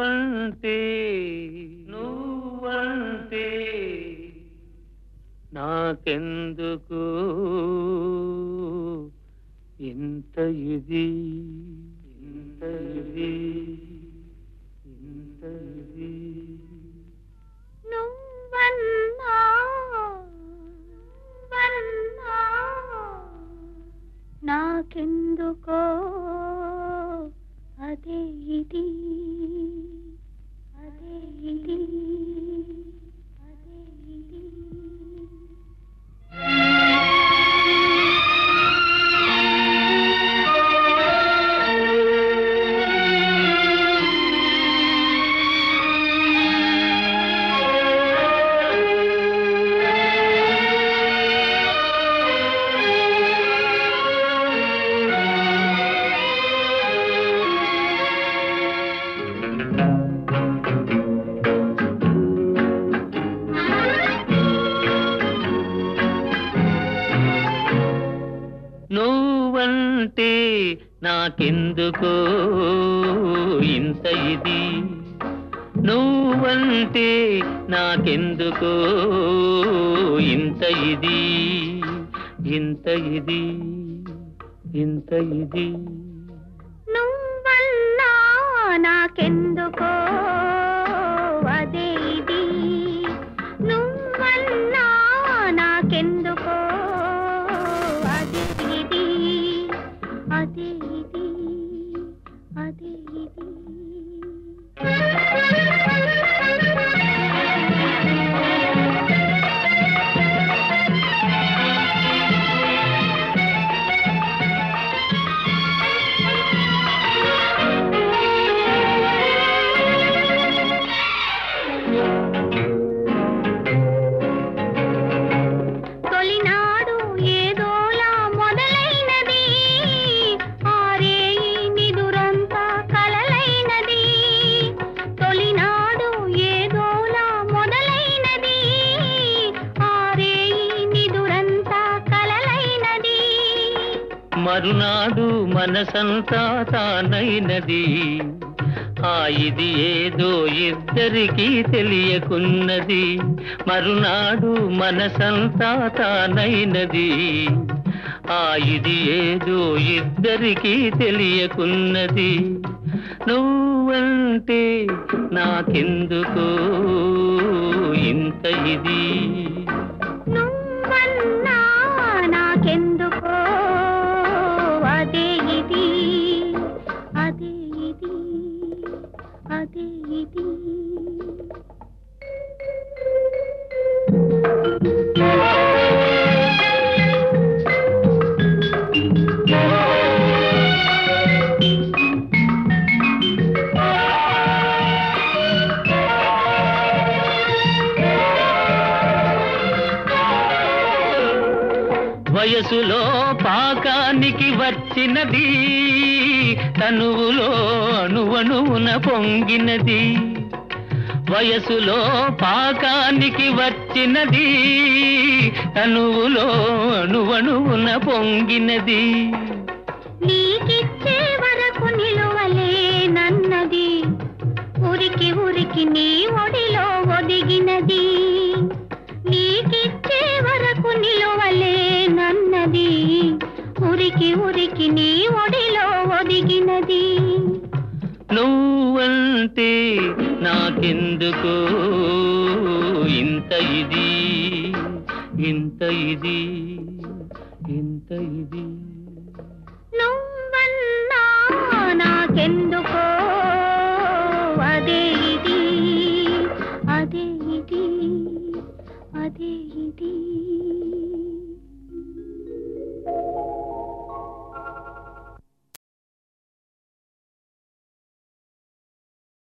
నువ్వంటే నువ్వంటే నాకెందుకు ఇంత ఇది? ఇంత ఇది ఇంత ఇది. నువ్వన్నా నాకెందుకో అదే ఇది? Thank you. అంటే నాకెందుకో ఇంత ఇది? నువ్వంటే నాకెందుకో ఇంత ఇది? ఇంత ఇది ఇంత ఇది. నువ్వన్నా నాకెందుకో? ఇది అదే మరునాడు మనసంతా తానైనది. ఆ ఇది ఏదో ఇద్దరికీ తెలియకున్నది. మరునాడు మనసంతా తానైనది. ఆ ఇది ఏదో ఇద్దరికీ తెలియకున్నది. నువ్వంటే నాకెందుకు ఇంత ఇది? అదే ఇది వయసులో పాకానికి వచ్చినది తనువులో అణువణువున పొంగినది. వయసులో పాకానికి వచ్చినది తనువులో అణువణువున పొంగినది. నీకిచ్చే వరకు నిలువలేనన్నది ఉరికి ఉరికి నీ ఒడిలో ఒదిగినది. ఉరికి ఉరికి నీ ఒడిలో ఒదిగినది. నువ్వంటే నాకెందుకు? ఇంత ఇది ఇంత ఇది ఇంత ఇది. నువ్వన్నా నాకెందుకో? అదే ఇది అదే ఇది అదే ఇది.